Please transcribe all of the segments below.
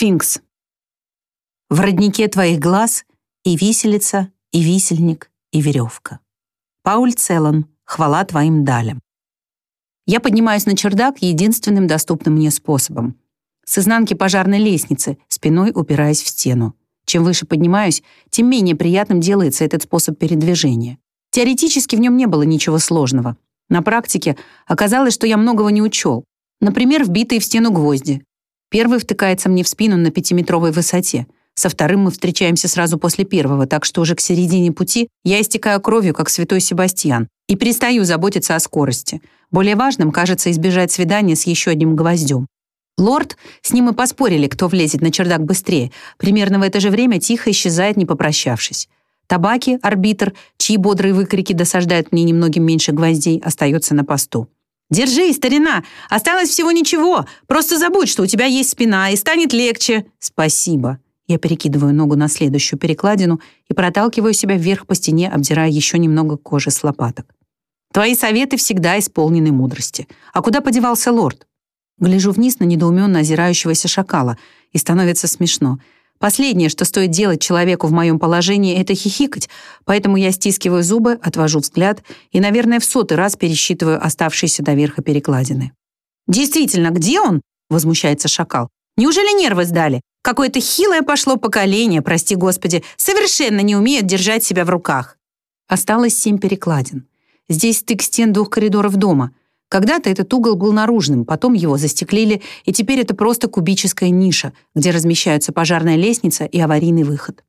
Сфинкс. В роднике твоих глаз и виселица, и висельник, и веревка. Пауль Целан, хвала твоим далям. Я поднимаюсь на чердак единственным доступным мне способом. С изнанки пожарной лестницы, спиной упираясь в стену. Чем выше поднимаюсь, тем менее приятным делается этот способ передвижения. Теоретически в нем не было ничего сложного. На практике оказалось, что я многого не учел. Например, вбитые в стену гвозди. Первый втыкается мне в спину на пятиметровой высоте. Со вторым мы встречаемся сразу после первого, так что уже к середине пути я истекаю кровью, как святой Себастьян, и перестаю заботиться о скорости. Более важным кажется избежать свидания с еще одним гвоздем. Лорд, с ним и поспорили, кто влезет на чердак быстрее. Примерно в это же время тихо исчезает, не попрощавшись. Табаки, арбитр, чьи бодрые выкрики досаждают мне немногим меньше гвоздей, остается на посту. «Держи, старина! Осталось всего ничего! Просто забудь, что у тебя есть спина, и станет легче!» «Спасибо!» Я перекидываю ногу на следующую перекладину и проталкиваю себя вверх по стене, обдирая еще немного кожи с лопаток. «Твои советы всегда исполнены мудрости. А куда подевался лорд?» Гляжу вниз на недоуменно озирающегося шакала, и становится смешно — Последнее, что стоит делать человеку в моем положении, это хихикать, поэтому я стискиваю зубы, отвожу взгляд и, наверное, в сотый раз пересчитываю оставшиеся до верха перекладины. «Действительно, где он?» — возмущается шакал. «Неужели нервы сдали? Какое-то хилое пошло поколение, прости господи, совершенно не умеют держать себя в руках». Осталось семь перекладин. Здесь стык стен двух коридоров дома. Когда-то этот угол был наружным, потом его застеклили, и теперь это просто кубическая ниша, где размещаются пожарная лестница и аварийный выход.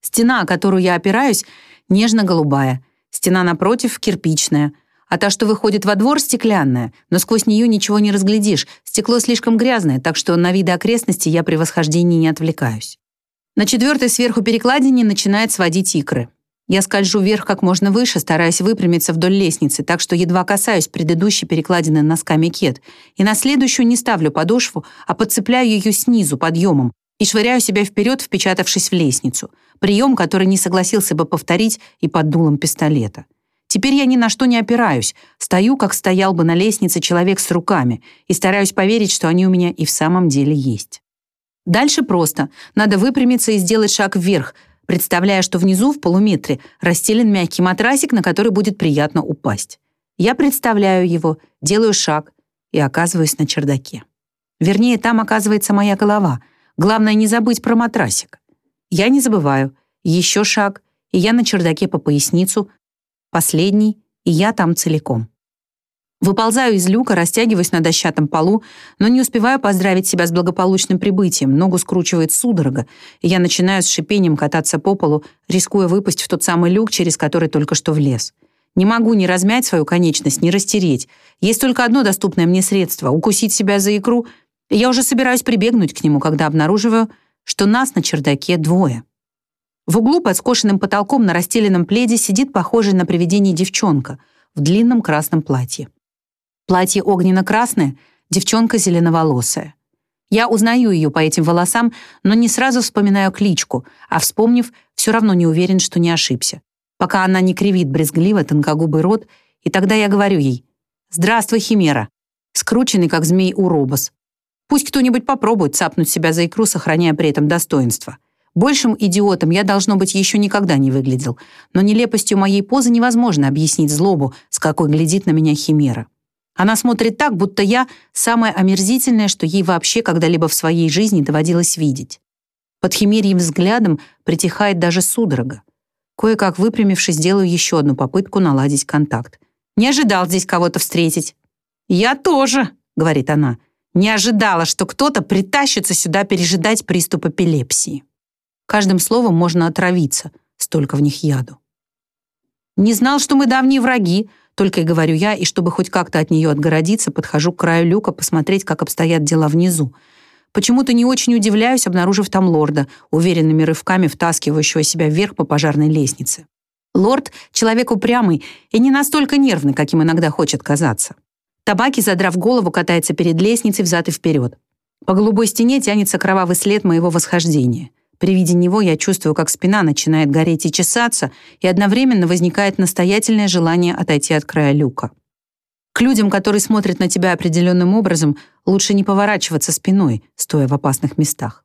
Стена, о которую я опираюсь, нежно-голубая. Стена напротив — кирпичная. А та, что выходит во двор, стеклянная, но сквозь нее ничего не разглядишь. Стекло слишком грязное, так что на виды окрестностей я при восхождении не отвлекаюсь. На четвертой сверху перекладине начинает сводить икры. Я скольжу вверх как можно выше, стараясь выпрямиться вдоль лестницы, так что едва касаюсь предыдущей перекладины носками кет, и на следующую не ставлю подошву, а подцепляю ее снизу подъемом и швыряю себя вперед, впечатавшись в лестницу. Прием, который не согласился бы повторить и под дулом пистолета. Теперь я ни на что не опираюсь, стою, как стоял бы на лестнице человек с руками, и стараюсь поверить, что они у меня и в самом деле есть. Дальше просто. Надо выпрямиться и сделать шаг вверх, представляя, что внизу в полуметре расстелен мягкий матрасик, на который будет приятно упасть. Я представляю его, делаю шаг и оказываюсь на чердаке. Вернее, там оказывается моя голова. Главное не забыть про матрасик. Я не забываю. Еще шаг, и я на чердаке по поясницу. Последний, и я там целиком. Выползаю из люка, растягиваюсь на дощатом полу, но не успеваю поздравить себя с благополучным прибытием. Ногу скручивает судорога, и я начинаю с шипением кататься по полу, рискуя выпасть в тот самый люк, через который только что влез. Не могу ни размять свою конечность, ни растереть. Есть только одно доступное мне средство — укусить себя за икру, и я уже собираюсь прибегнуть к нему, когда обнаруживаю, что нас на чердаке двое. В углу под скошенным потолком на расстеленном пледе сидит похожая на привидение девчонка в длинном красном платье. Платье огненно-красное, девчонка зеленоволосая. Я узнаю ее по этим волосам, но не сразу вспоминаю кличку, а вспомнив, все равно не уверен, что не ошибся. Пока она не кривит брезгливо тонкогубый рот, и тогда я говорю ей «Здравствуй, Химера», скрученный, как змей уробос. Пусть кто-нибудь попробует цапнуть себя за икру, сохраняя при этом достоинство. Большим идиотом я, должно быть, еще никогда не выглядел, но нелепостью моей позы невозможно объяснить злобу, с какой глядит на меня Химера. Она смотрит так, будто я самое омерзительное, что ей вообще когда-либо в своей жизни доводилось видеть. Под химерьим взглядом притихает даже судорога. Кое-как выпрямившись, делаю еще одну попытку наладить контакт. «Не ожидал здесь кого-то встретить». «Я тоже», — говорит она. «Не ожидала, что кто-то притащится сюда пережидать приступ эпилепсии». Каждым словом можно отравиться, столько в них яду. «Не знал, что мы давние враги», только и говорю я, и чтобы хоть как-то от нее отгородиться, подхожу к краю люка посмотреть, как обстоят дела внизу. Почему-то не очень удивляюсь, обнаружив там лорда, уверенными рывками втаскивающего себя вверх по пожарной лестнице. Лорд — человек упрямый и не настолько нервный, каким иногда хочет казаться. Табаки, задрав голову, катается перед лестницей взад и вперед. По голубой стене тянется кровавый след моего восхождения. При виде него я чувствую, как спина начинает гореть и чесаться, и одновременно возникает настоятельное желание отойти от края люка. К людям, которые смотрят на тебя определенным образом, лучше не поворачиваться спиной, стоя в опасных местах.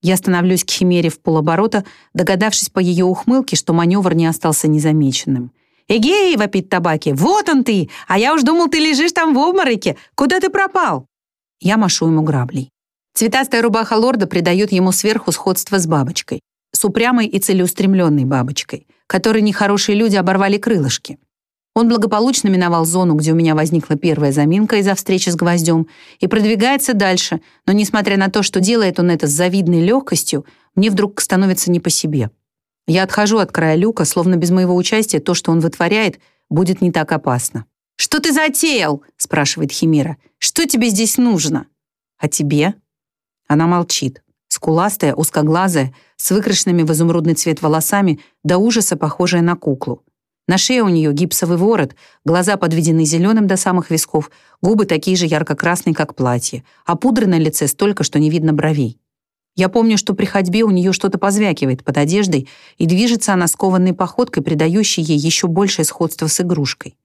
Я становлюсь к Химере в полоборота, догадавшись по ее ухмылке, что маневр не остался незамеченным. «Эгей!» — вопит табаки. «Вот он ты! А я уж думал, ты лежишь там в обмороке! Куда ты пропал?» Я машу ему граблей. Цветастая рубаха лорда придает ему сверху сходство с бабочкой. С упрямой и целеустремленной бабочкой, которой нехорошие люди оборвали крылышки. Он благополучно миновал зону, где у меня возникла первая заминка из-за встречи с гвоздем, и продвигается дальше, но, несмотря на то, что делает он это с завидной легкостью, мне вдруг становится не по себе. Я отхожу от края люка, словно без моего участия то, что он вытворяет, будет не так опасно. «Что ты затеял?» — спрашивает Химера. «Что тебе здесь нужно?» «А тебе?» Она молчит. Скуластая, узкоглазая, с выкрашенными в изумрудный цвет волосами, до ужаса похожая на куклу. На шее у нее гипсовый ворот, глаза подведены зеленым до самых висков, губы такие же ярко-красные, как платье, а пудры на лице столько, что не видно бровей. Я помню, что при ходьбе у нее что-то позвякивает под одеждой, и движется она скованной походкой, придающей ей еще большее сходство с игрушкой.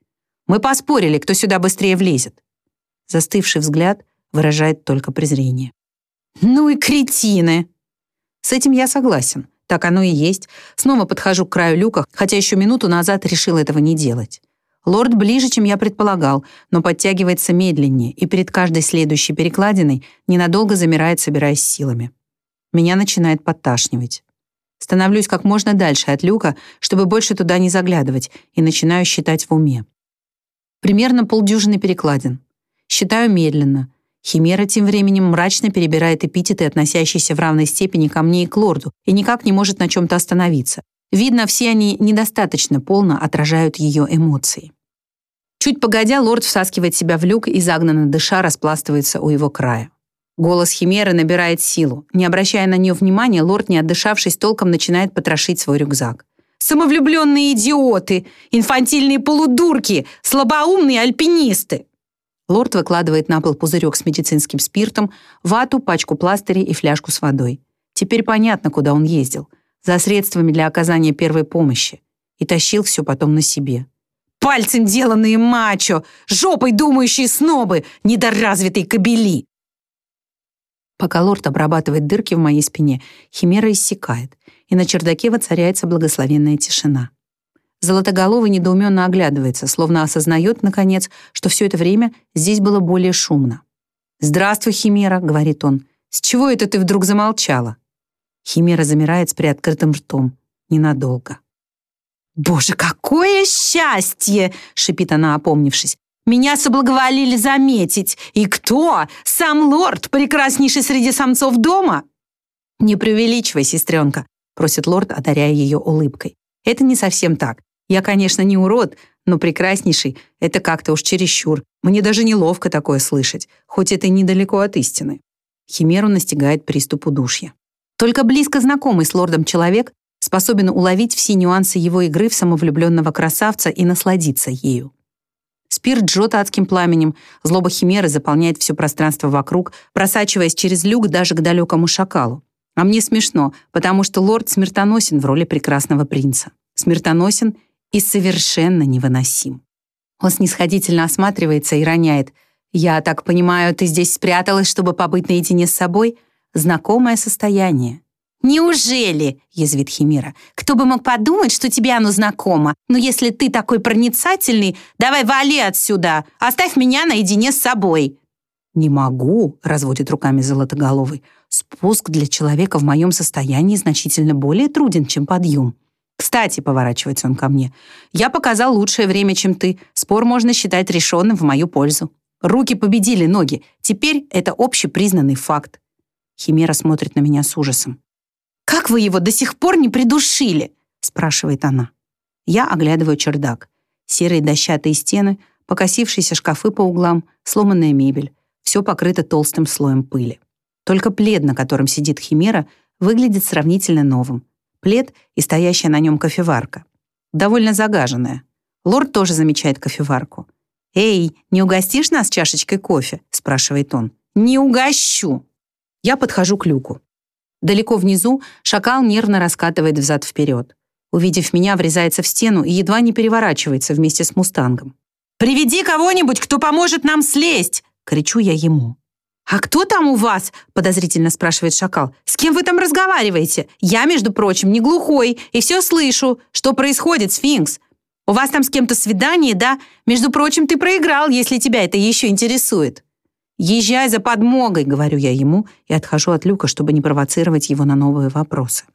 Мы поспорили, кто сюда быстрее влезет. Застывший взгляд выражает только презрение. «Ну и кретины!» С этим я согласен. Так оно и есть. Снова подхожу к краю люка, хотя еще минуту назад решил этого не делать. Лорд ближе, чем я предполагал, но подтягивается медленнее и перед каждой следующей перекладиной ненадолго замирает, собираясь силами. Меня начинает подташнивать. Становлюсь как можно дальше от люка, чтобы больше туда не заглядывать, и начинаю считать в уме. Примерно полдюжины перекладин. Считаю медленно, Химера тем временем мрачно перебирает эпитеты, относящиеся в равной степени ко мне и к лорду, и никак не может на чем-то остановиться. Видно, все они недостаточно полно отражают ее эмоции. Чуть погодя, лорд всаскивает себя в люк и, загнанно дыша, распластывается у его края. Голос Химеры набирает силу. Не обращая на нее внимания, лорд, не отдышавшись толком, начинает потрошить свой рюкзак. «Самовлюбленные идиоты! Инфантильные полудурки! Слабоумные альпинисты!» Лорд выкладывает на пол пузырек с медицинским спиртом, вату, пачку пластырей и фляжку с водой. Теперь понятно, куда он ездил. За средствами для оказания первой помощи. И тащил все потом на себе. «Пальцем деланные мачо! Жопой думающие снобы! Недоразвитые кобели!» Пока лорд обрабатывает дырки в моей спине, химера иссякает, и на чердаке воцаряется благословенная тишина. Золотоголовый недоуменно оглядывается, словно осознает, наконец, что все это время здесь было более шумно. «Здравствуй, Химера», — говорит он. «С чего это ты вдруг замолчала?» Химера замирает с приоткрытым ртом. Ненадолго. «Боже, какое счастье!» — шипит она, опомнившись. «Меня соблаговолили заметить. И кто? Сам лорд, прекраснейший среди самцов дома?» «Не преувеличивай, сестренка», — просит лорд, одаряя ее улыбкой. «Это не совсем так. Я, конечно, не урод, но прекраснейший — это как-то уж чересчур. Мне даже неловко такое слышать, хоть это и недалеко от истины. Химеру настигает приступ удушья. Только близко знакомый с лордом человек способен уловить все нюансы его игры в самовлюбленного красавца и насладиться ею. Спирт жжет адским пламенем, злоба химеры заполняет все пространство вокруг, просачиваясь через люк даже к далекому шакалу. А мне смешно, потому что лорд смертоносен в роли прекрасного принца. Смертоносен и совершенно невыносим. Он снисходительно осматривается и роняет. «Я так понимаю, ты здесь спряталась, чтобы побыть наедине с собой?» Знакомое состояние. «Неужели?» — язвит Химера. «Кто бы мог подумать, что тебе оно знакомо? Но если ты такой проницательный, давай вали отсюда, оставь меня наедине с собой». «Не могу», — разводит руками Золотоголовый. «Спуск для человека в моем состоянии значительно более труден, чем подъем. «Кстати», — поворачивается он ко мне, «я показал лучшее время, чем ты. Спор можно считать решенным в мою пользу. Руки победили ноги. Теперь это общепризнанный факт». Химера смотрит на меня с ужасом. «Как вы его до сих пор не придушили?» — спрашивает она. Я оглядываю чердак. Серые дощатые стены, покосившиеся шкафы по углам, сломанная мебель. Все покрыто толстым слоем пыли. Только плед, на котором сидит Химера, выглядит сравнительно новым плед и стоящая на нем кофеварка. Довольно загаженная. Лорд тоже замечает кофеварку. «Эй, не угостишь нас чашечкой кофе?» — спрашивает он. «Не угощу!» Я подхожу к люку. Далеко внизу шакал нервно раскатывает взад-вперед. Увидев меня, врезается в стену и едва не переворачивается вместе с мустангом. «Приведи кого-нибудь, кто поможет нам слезть!» — кричу я ему. «А кто там у вас?» — подозрительно спрашивает шакал. «С кем вы там разговариваете? Я, между прочим, не глухой и все слышу. Что происходит, сфинкс? У вас там с кем-то свидание, да? Между прочим, ты проиграл, если тебя это еще интересует». «Езжай за подмогой», — говорю я ему и отхожу от люка, чтобы не провоцировать его на новые вопросы.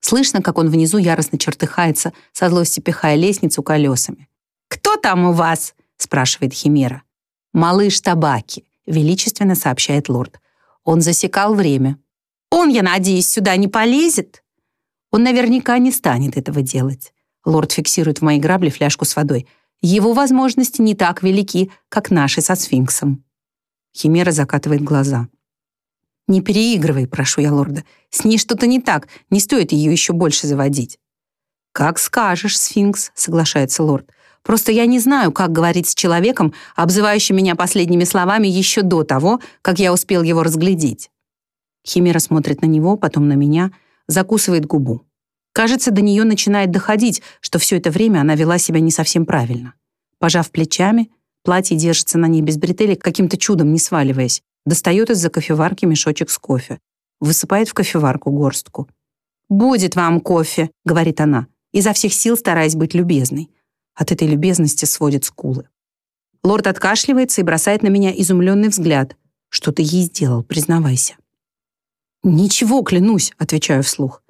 Слышно, как он внизу яростно чертыхается, со злости пихая лестницу колесами. «Кто там у вас?» — спрашивает Химера. «Малыш Табаки», — величественно сообщает лорд. Он засекал время. «Он, я надеюсь, сюда не полезет?» Он наверняка не станет этого делать. Лорд фиксирует в моей грабле фляжку с водой. Его возможности не так велики, как наши со сфинксом. Химера закатывает глаза. «Не переигрывай, прошу я лорда. С ней что-то не так, не стоит ее еще больше заводить». «Как скажешь, сфинкс», — соглашается лорд. Просто я не знаю, как говорить с человеком, обзывающим меня последними словами еще до того, как я успел его разглядеть. Химера смотрит на него, потом на меня, закусывает губу. Кажется, до нее начинает доходить, что все это время она вела себя не совсем правильно. Пожав плечами, платье держится на ней без бретелек, каким-то чудом не сваливаясь, достает из-за кофеварки мешочек с кофе, высыпает в кофеварку горстку. «Будет вам кофе», — говорит она, изо всех сил стараясь быть любезной. От этой любезности сводит скулы. Лорд откашливается и бросает на меня изумленный взгляд. «Что ты ей сделал, признавайся». «Ничего, клянусь», — отвечаю вслух.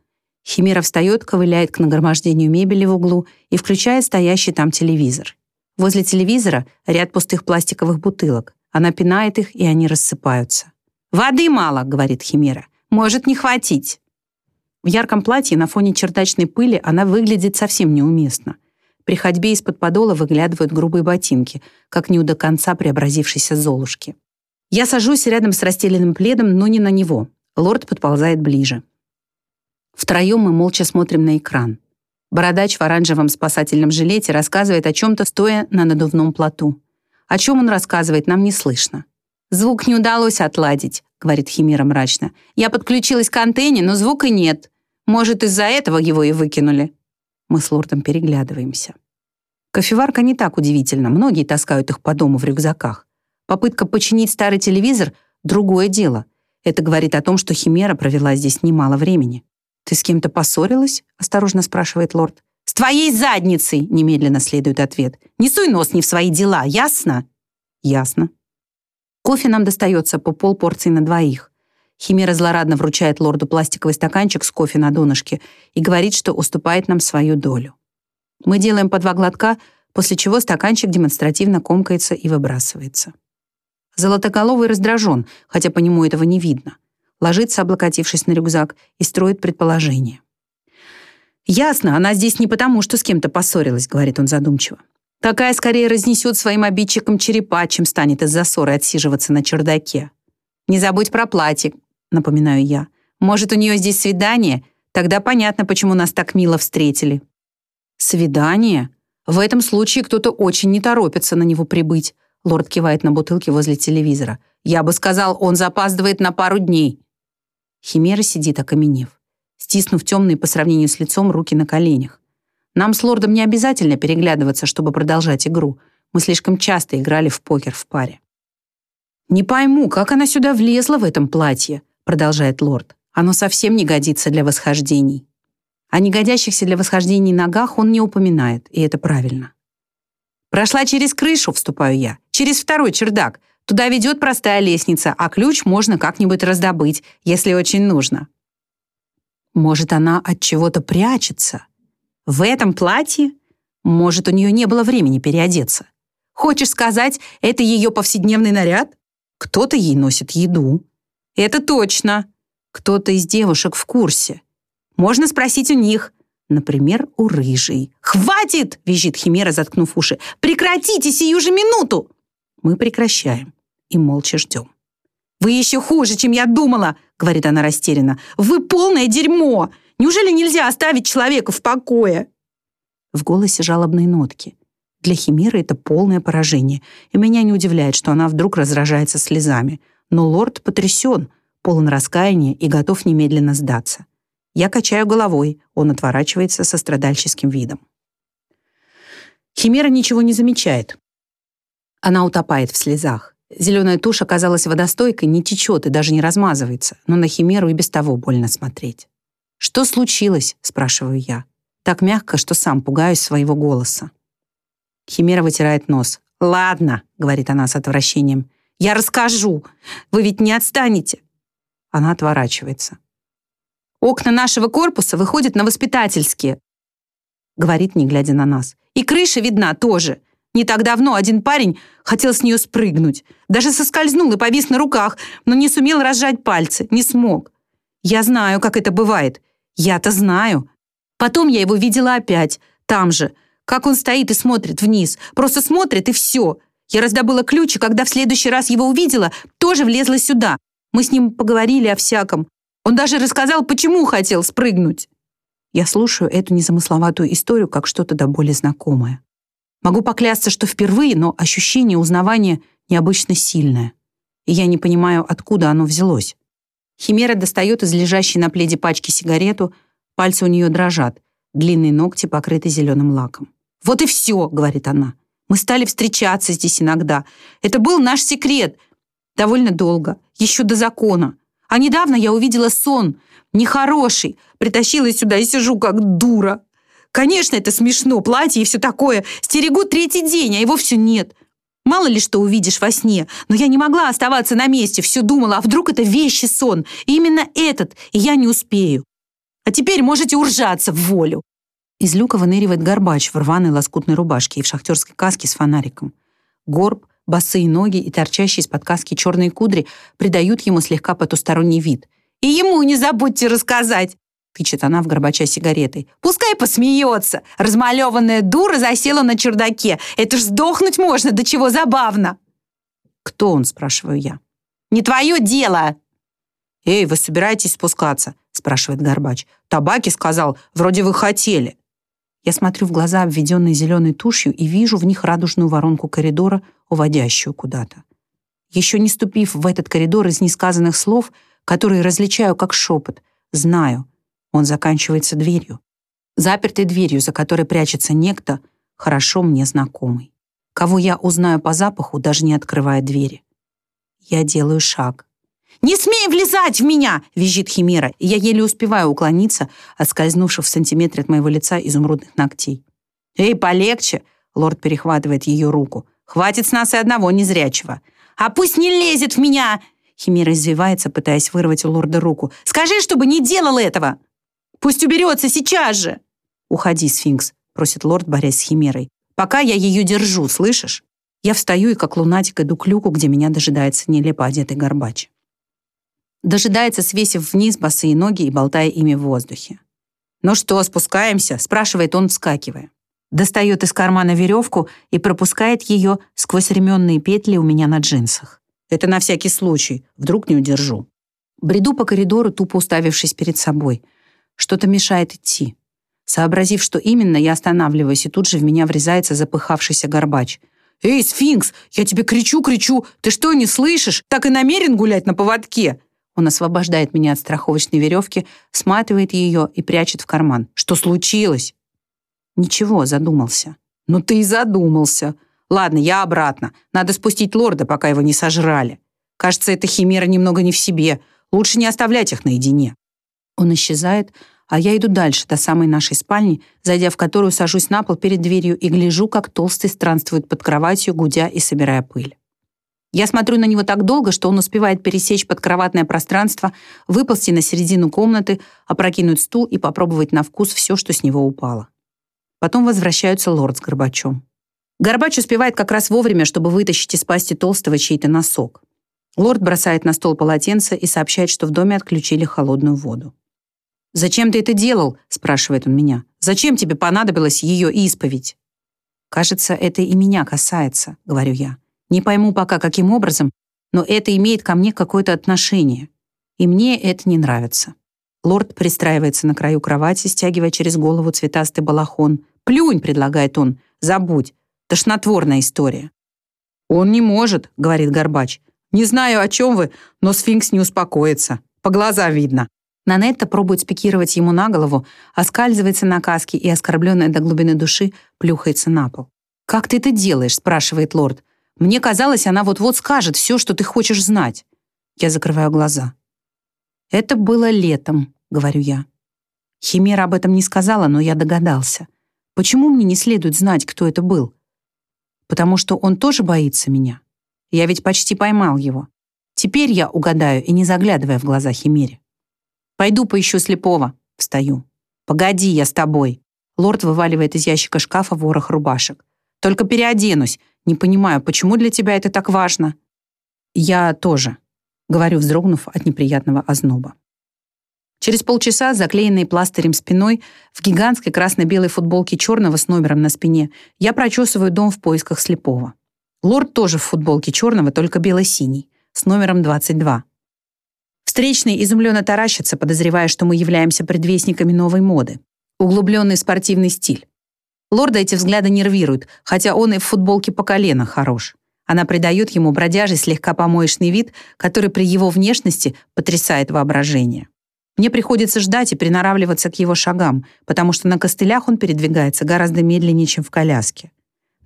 Химера встает, ковыляет к нагромождению мебели в углу и включает стоящий там телевизор. Возле телевизора ряд пустых пластиковых бутылок. Она пинает их, и они рассыпаются. «Воды мало», — говорит Химера. «Может не хватить». В ярком платье на фоне чердачной пыли она выглядит совсем неуместно. При ходьбе из-под подола выглядывают грубые ботинки, как не до конца преобразившейся Золушки. Я сажусь рядом с расстеленным пледом, но не на него. Лорд подползает ближе. Втроем мы молча смотрим на экран. Бородач в оранжевом спасательном жилете рассказывает о чем-то, стоя на надувном плоту. О чем он рассказывает, нам не слышно. «Звук не удалось отладить», — говорит Химера мрачно. «Я подключилась к антенне, но звука нет. Может, из-за этого его и выкинули». Мы с лордом переглядываемся. Кофеварка не так удивительна, многие таскают их по дому в рюкзаках. Попытка починить старый телевизор — другое дело. Это говорит о том, что Химера провела здесь немало времени. «Ты с кем-то поссорилась?» — осторожно спрашивает лорд. «С твоей задницей!» — немедленно следует ответ. «Не суй нос не в свои дела, ясно?» «Ясно». Кофе нам достается по полпорции на двоих. Химера злорадно вручает лорду пластиковый стаканчик с кофе на донышке и говорит, что уступает нам свою долю. Мы делаем по два глотка, после чего стаканчик демонстративно комкается и выбрасывается. Золотоголовый раздражен, хотя по нему этого не видно. Ложится, облокотившись на рюкзак, и строит предположение. «Ясно, она здесь не потому, что с кем-то поссорилась», — говорит он задумчиво. «Такая скорее разнесет своим обидчикам черепа, чем станет из-за ссоры отсиживаться на чердаке. Не забудь про платье, напоминаю я. Может, у нее здесь свидание? Тогда понятно, почему нас так мило встретили. Свидание? В этом случае кто-то очень не торопится на него прибыть. Лорд кивает на бутылки возле телевизора. Я бы сказал, он запаздывает на пару дней. Химера сидит, окаменев, стиснув темные по сравнению с лицом руки на коленях. Нам с лордом не обязательно переглядываться, чтобы продолжать игру. Мы слишком часто играли в покер в паре. «Не пойму, как она сюда влезла в этом платье?» Продолжает лорд. «Оно совсем не годится для восхождений». О негодящихся для восхождений ногах он не упоминает, и это правильно. «Прошла через крышу», — вступаю я, «через второй чердак. Туда ведет простая лестница, а ключ можно как-нибудь раздобыть, если очень нужно». Может, она от чего-то прячется? В этом платье? Может, у нее не было времени переодеться? Хочешь сказать, это ее повседневный наряд? Кто-то ей носит еду. Это точно. Кто-то из девушек в курсе. Можно спросить у них. Например, у рыжей. «Хватит!» — визжит Химера, заткнув уши. «Прекратите сию же минуту!» Мы прекращаем и молча ждем. «Вы еще хуже, чем я думала!» — говорит она растерянно. «Вы полное дерьмо! Неужели нельзя оставить человека в покое?» В голосе жалобные нотки. Для Химеры это полное поражение, и меня не удивляет, что она вдруг разражается слезами. Но лорд потрясен, полон раскаяния и готов немедленно сдаться. Я качаю головой, он отворачивается со страдальческим видом. Химера ничего не замечает. Она утопает в слезах. Зеленая тушь оказалась водостойкой, не течет и даже не размазывается, но на Химеру и без того больно смотреть. «Что случилось?» — спрашиваю я. Так мягко, что сам пугаюсь своего голоса. Химера вытирает нос. «Ладно», — говорит она с отвращением. «Я расскажу. Вы ведь не отстанете». Она отворачивается. «Окна нашего корпуса выходят на воспитательские», — говорит, не глядя на нас. «И крыша видна тоже. Не так давно один парень хотел с нее спрыгнуть. Даже соскользнул и повис на руках, но не сумел разжать пальцы, не смог. Я знаю, как это бывает. Я-то знаю. Потом я его видела опять, там же. Как он стоит и смотрит вниз. Просто смотрит и все. Я раздобыла ключ, и когда в следующий раз его увидела, тоже влезла сюда. Мы с ним поговорили о всяком. Он даже рассказал, почему хотел спрыгнуть. Я слушаю эту незамысловатую историю как что-то до боли знакомое. Могу поклясться, что впервые, но ощущение узнавания необычно сильное. И я не понимаю, откуда оно взялось. Химера достает из лежащей на пледе пачки сигарету, пальцы у нее дрожат, длинные ногти покрыты зеленым лаком. «Вот и все», — говорит она. «Мы стали встречаться здесь иногда. Это был наш секрет. Довольно долго, еще до закона. А недавно я увидела сон, нехороший, притащила сюда и сижу как дура. Конечно, это смешно, платье и все такое. Стерегу третий день, а его все нет. Мало ли что увидишь во сне, но я не могла оставаться на месте, все думала, а вдруг это вещий сон, и именно этот, и я не успею. А теперь можете уржаться в волю. Из люка выныривает горбач в рваной лоскутной рубашке и в шахтерской каске с фонариком. Горб, босые ноги и торчащие из-под каски черные кудри придают ему слегка потусторонний вид. «И ему не забудьте рассказать!» Тычет она в Горбача сигаретой. «Пускай посмеется! Размалеванная дура засела на чердаке. Это ж сдохнуть можно, до чего забавно!» «Кто он?» – спрашиваю я. «Не твое дело!» «Эй, вы собираетесь спускаться?» – спрашивает Горбач. «Табаки сказал, вроде вы хотели». Я смотрю в глаза, обведенные зеленой тушью, и вижу в них радужную воронку коридора, уводящую куда-то. Еще не ступив в этот коридор из несказанных слов, которые различаю как шепот, знаю, он заканчивается дверью. Запертой дверью, за которой прячется некто, хорошо мне знакомый. Кого я узнаю по запаху, даже не открывая двери. Я делаю шаг. «Не смей влезать в меня!» — визжит Химера, и я еле успеваю уклониться от скользнувших в сантиметре от моего лица изумрудных ногтей. «Эй, полегче!» — лорд перехватывает ее руку. «Хватит с нас и одного незрячего!» «А пусть не лезет в меня!» Химера извивается, пытаясь вырвать у лорда руку. «Скажи, чтобы не делал этого!» Пусть уберется сейчас же!» «Уходи, сфинкс», — просит лорд, борясь с химерой. «Пока я ее держу, слышишь?» Я встаю и, как лунатик, иду к люку, где меня дожидается нелепо одетый горбач. Дожидается, свесив вниз босые ноги и болтая ими в воздухе. «Ну что, спускаемся?» — спрашивает он, вскакивая. Достает из кармана веревку и пропускает ее сквозь ременные петли у меня на джинсах. Это на всякий случай, вдруг не удержу. Бреду по коридору, тупо уставившись перед собой — что-то мешает идти. Сообразив, что именно, я останавливаюсь, и тут же в меня врезается запыхавшийся горбач. «Эй, сфинкс, я тебе кричу-кричу! Ты что, не слышишь? Так и намерен гулять на поводке!» Он освобождает меня от страховочной веревки, сматывает ее и прячет в карман. «Что случилось?» «Ничего, задумался». «Ну ты и задумался. Ладно, я обратно. Надо спустить лорда, пока его не сожрали. Кажется, эта химера немного не в себе. Лучше не оставлять их наедине». Он исчезает, а я иду дальше, до самой нашей спальни, зайдя в которую сажусь на пол перед дверью и гляжу, как толстый странствует под кроватью, гудя и собирая пыль. Я смотрю на него так долго, что он успевает пересечь подкроватное пространство, выползти на середину комнаты, опрокинуть стул и попробовать на вкус все, что с него упало. Потом возвращаются лорд с Горбачом. Горбач успевает как раз вовремя, чтобы вытащить из пасти толстого чей-то носок. Лорд бросает на стол полотенце и сообщает, что в доме отключили холодную воду. «Зачем ты это делал?» — спрашивает он меня. «Зачем тебе понадобилась ее исповедь?» «Кажется, это и меня касается», — говорю я. «Не пойму пока, каким образом, но это имеет ко мне какое-то отношение. И мне это не нравится». Лорд пристраивается на краю кровати, стягивая через голову цветастый балахон. «Плюнь», — предлагает он, — «забудь. Тошнотворная история». «Он не может», — говорит Горбач. «Не знаю, о чем вы, но сфинкс не успокоится. По глазам видно». Нанетта пробует спикировать ему на голову, оскальзывается на каске и, оскорбленная до глубины души, плюхается на пол. «Как ты это делаешь?» — спрашивает лорд. «Мне казалось, она вот-вот скажет все, что ты хочешь знать». Я закрываю глаза. «Это было летом», — говорю я. Химера об этом не сказала, но я догадался. Почему мне не следует знать, кто это был? Потому что он тоже боится меня. Я ведь почти поймал его. Теперь я угадаю и не заглядывая в глаза Химере. «Пойду поищу слепого», — встаю. «Погоди, я с тобой». Лорд вываливает из ящика шкафа ворох рубашек. Только переоденусь. Не понимаю, почему для тебя это так важно?» «Я тоже», — говорю, вздрогнув от неприятного озноба. Через полчаса, заклеенный пластырем спиной, в гигантской красно-белой футболке черного с номером на спине, я прочесываю дом в поисках слепого. Лорд тоже в футболке черного, только бело-синий, с номером 22. Встречный изумленно таращится, подозревая, что мы являемся предвестниками новой моды. Углубленный спортивный стиль. Лорда эти взгляды нервируют, хотя он и в футболке по колено хорош. Она придает ему бродяжий слегка помоечный вид, который при его внешности потрясает воображение. Мне приходится ждать и приноравливаться к его шагам, потому что на костылях он передвигается гораздо медленнее, чем в коляске.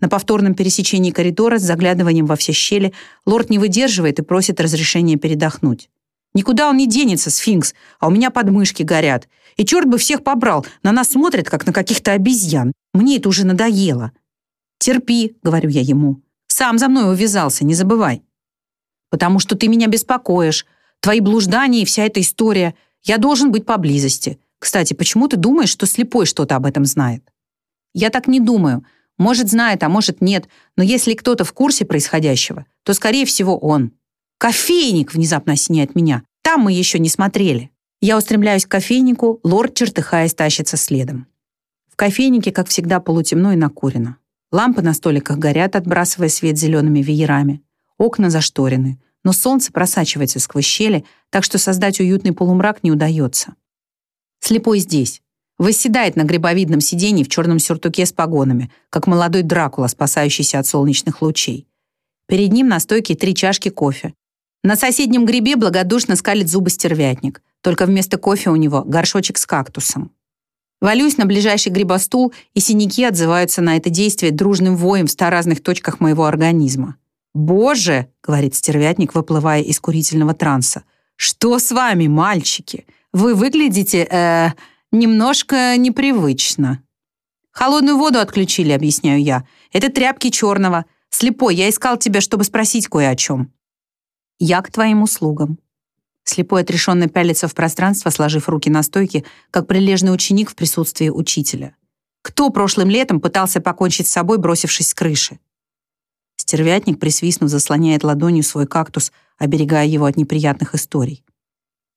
На повторном пересечении коридора с заглядыванием во все щели лорд не выдерживает и просит разрешения передохнуть. Никуда он не денется, сфинкс, а у меня подмышки горят. И черт бы всех побрал, на нас смотрят, как на каких-то обезьян. Мне это уже надоело. «Терпи», — говорю я ему. «Сам за мной увязался, не забывай». «Потому что ты меня беспокоишь. Твои блуждания и вся эта история. Я должен быть поблизости. Кстати, почему ты думаешь, что слепой что-то об этом знает?» «Я так не думаю. Может, знает, а может, нет. Но если кто-то в курсе происходящего, то, скорее всего, он». «Кофейник!» — внезапно осеняет меня. «Там мы еще не смотрели». Я устремляюсь к кофейнику, лорд, чертыхаясь, тащится следом. В кофейнике, как всегда, полутемно и накурено. Лампы на столиках горят, отбрасывая свет зелеными веерами. Окна зашторены, но солнце просачивается сквозь щели, так что создать уютный полумрак не удается. Слепой здесь. Восседает на грибовидном сиденье в черном сюртуке с погонами, как молодой Дракула, спасающийся от солнечных лучей. Перед ним на стойке три чашки кофе. На соседнем грибе благодушно скалит зубы стервятник, только вместо кофе у него горшочек с кактусом. Валюсь на ближайший грибостул, и синяки отзываются на это действие дружным воем в ста разных точках моего организма. «Боже!» — говорит стервятник, выплывая из курительного транса. «Что с вами, мальчики? Вы выглядите, э, немножко непривычно». «Холодную воду отключили», — объясняю я. «Это тряпки черного. Слепой, я искал тебя, чтобы спросить кое о чем». «Я к твоим услугам», Слепой отрешенно пялится в пространство, сложив руки на стойке, как прилежный ученик в присутствии учителя. Кто прошлым летом пытался покончить с собой, бросившись с крыши? Стервятник, присвистнув, заслоняет ладонью свой кактус, оберегая его от неприятных историй.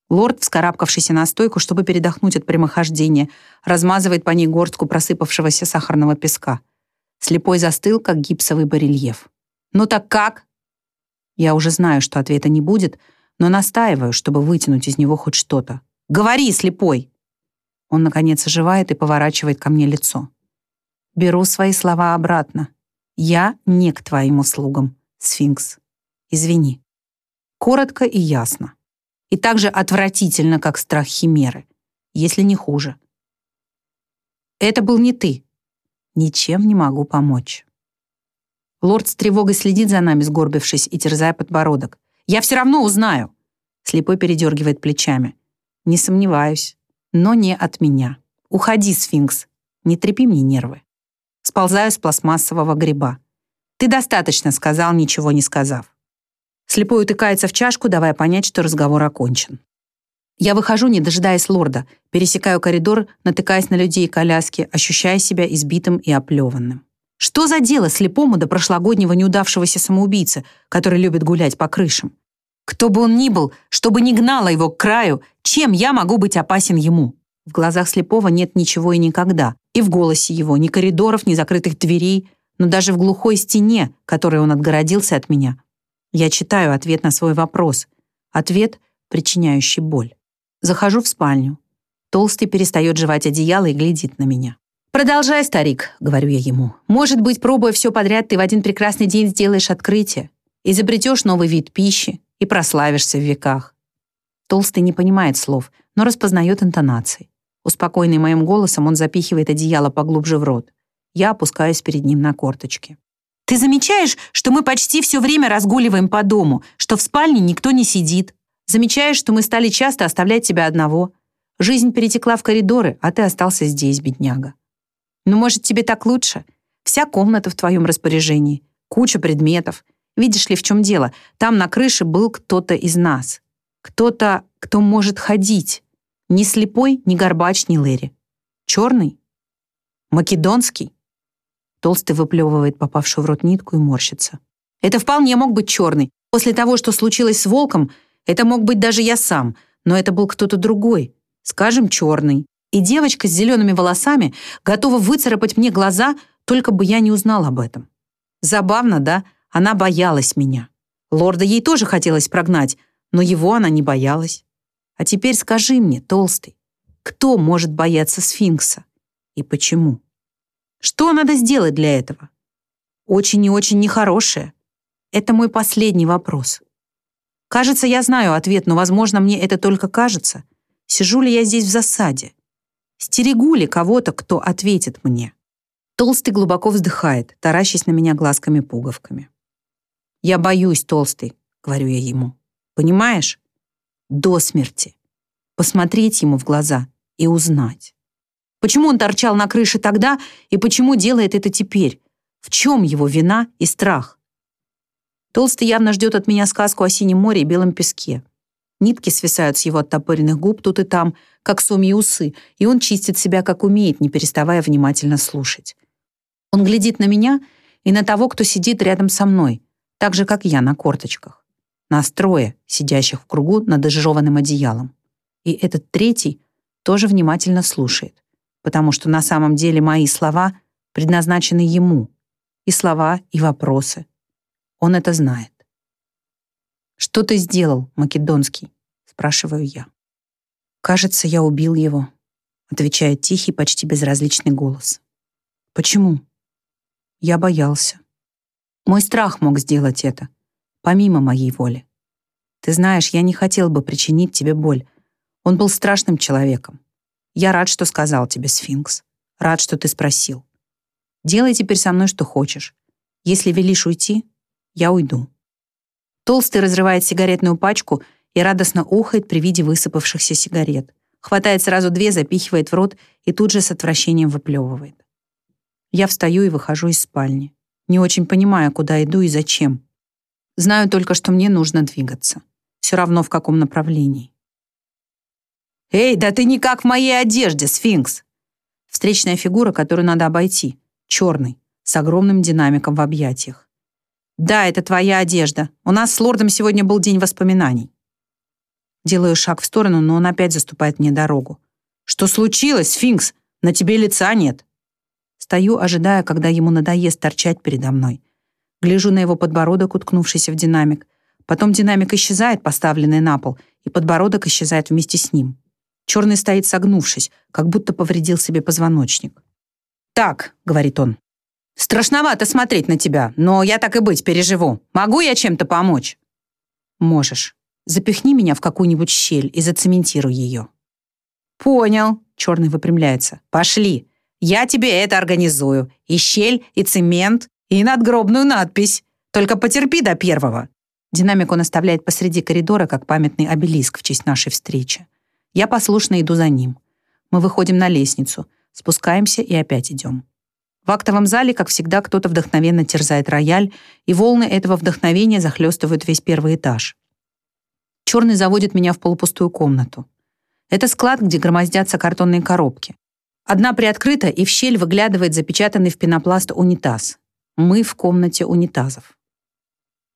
Лорд, вскарабкавшийся на стойку, чтобы передохнуть от прямохождения, размазывает по ней горстку просыпавшегося сахарного песка. Слепой застыл, как гипсовый барельеф. «Ну так как?» Я уже знаю, что ответа не будет, но настаиваю, чтобы вытянуть из него хоть что-то. «Говори, слепой!» Он, наконец, оживает и поворачивает ко мне лицо. Беру свои слова обратно. Я не к твоим услугам, сфинкс. Извини. Коротко и ясно. И так же отвратительно, как страх химеры, если не хуже. Это был не ты. Ничем не могу помочь. Лорд с тревогой следит за нами, сгорбившись и терзая подбородок. Я все равно узнаю. Слепой передергивает плечами. Не сомневаюсь. Но не от меня. Уходи, сфинкс. Не трепи мне нервы. Сползаю с пластмассового гриба. Ты достаточно сказал, ничего не сказав. Слепой утыкается в чашку, давая понять, что разговор окончен. Я выхожу, не дожидаясь лорда, пересекаю коридор, натыкаясь на людей и коляски, ощущая себя избитым и оплеванным. Что за дело слепому до прошлогоднего неудавшегося самоубийцы, который любит гулять по крышам? Кто бы он ни был, чтобы не гнало его к краю, чем я могу быть опасен ему? В глазах слепого нет ничего и никогда. И в голосе его ни коридоров, ни закрытых дверей, но даже в глухой стене, которой он отгородился от меня. Я читаю ответ на свой вопрос. Ответ, причиняющий боль. Захожу в спальню. Толстый перестает жевать одеяло и глядит на меня. «Продолжай, старик», — говорю я ему. «Может быть, пробуя все подряд, ты в один прекрасный день сделаешь открытие, изобретешь новый вид пищи, и прославишься в веках». Толстый не понимает слов, но распознает интонации. Успокоенный моим голосом, он запихивает одеяло поглубже в рот. Я опускаюсь перед ним на корточки. «Ты замечаешь, что мы почти все время разгуливаем по дому, что в спальне никто не сидит? Замечаешь, что мы стали часто оставлять тебя одного? Жизнь перетекла в коридоры, а ты остался здесь, бедняга. Ну, может, тебе так лучше? Вся комната в твоем распоряжении, куча предметов. Видишь ли, в чем дело? Там на крыше был кто-то из нас. Кто-то, кто может ходить. Ни слепой, ни горбач, ни Лэри. Черный? Македонский? Толстый выплевывает попавшую в рот нитку и морщится. Это вполне мог быть черный. После того, что случилось с волком, это мог быть даже я сам, но это был кто-то другой, скажем, черный. И девочка с зелеными волосами готова выцарапать мне глаза, только бы я не узнал об этом. Забавно, да? Она боялась меня. Лорда ей тоже хотелось прогнать, но его она не боялась. А теперь скажи мне, толстый, кто может бояться сфинкса и почему? Что надо сделать для этого? Очень и очень нехорошее. Это мой последний вопрос. Кажется, я знаю ответ, но, возможно, мне это только кажется. Сижу ли я здесь в засаде? Стерегу ли кого-то, кто ответит мне? Толстый глубоко вздыхает, таращась на меня глазками-пуговками. «Я боюсь, Толстый», — говорю я ему. «Понимаешь? До смерти. Посмотреть ему в глаза и узнать. Почему он торчал на крыше тогда и почему делает это теперь? В чем его вина и страх? Толстый явно ждет от меня сказку о синем море и белом песке. Нитки свисают с его оттопыренных губ тут и там, как сомьи усы, и он чистит себя, как умеет, не переставая внимательно слушать. Он глядит на меня и на того, кто сидит рядом со мной, так же, как я на корточках. Нас трое, сидящих в кругу над ожжеванным одеялом. И этот третий тоже внимательно слушает потому что на самом деле мои слова предназначены ему. И слова, и вопросы. Он это знает. «Что ты сделал, Македонский?» — спрашиваю я. «Кажется, я убил его», — отвечает тихий, почти безразличный голос. «Почему?» Я боялся. Мой страх мог сделать это, помимо моей воли. Ты знаешь, я не хотел бы причинить тебе боль. Он был страшным человеком. Я рад, что сказал тебе, сфинкс. Рад, что ты спросил. Делай теперь со мной, что хочешь. Если велишь уйти, я уйду». Толстый разрывает сигаретную пачку и радостно ухает при виде высыпавшихся сигарет. Хватает сразу две, запихивает в рот и тут же с отвращением выплевывает. Я встаю и выхожу из спальни. Не очень понимаю, куда иду и зачем. Знаю только, что мне нужно двигаться. Все равно в каком направлении. «Эй, да ты никак в моей одежде, сфинкс!» Встречная фигура, которую надо обойти. Черный, с огромным динамиком в объятиях. «Да, это твоя одежда. У нас с лордом сегодня был день воспоминаний». Делаю шаг в сторону, но он опять заступает мне дорогу. «Что случилось, сфинкс? На тебе лица нет». Стою, ожидая, когда ему надоест торчать передо мной. Гляжу на его подбородок, уткнувшийся в динамик. Потом динамик исчезает, поставленный на пол, и подбородок исчезает вместе с ним. Черный стоит согнувшись, как будто повредил себе позвоночник. «Так», — говорит он, — «страшновато смотреть на тебя, но я так и быть переживу. Могу я чем-то помочь?» «Можешь. Запихни меня в какую-нибудь щель и зацементируй ее». «Понял», — черный выпрямляется. «Пошли. Я тебе это организую. И щель, и цемент, и надгробную надпись. Только потерпи до первого». Динамик он оставляет посреди коридора, как памятный обелиск в честь нашей встречи. Я послушно иду за ним. Мы выходим на лестницу, спускаемся и опять идем. В актовом зале, как всегда, кто-то вдохновенно терзает рояль, и волны этого вдохновения захлестывают весь первый этаж. Черный заводит меня в полупустую комнату. Это склад, где громоздятся картонные коробки. Одна приоткрыта, и в щель выглядывает запечатанный в пенопласт унитаз. Мы в комнате унитазов.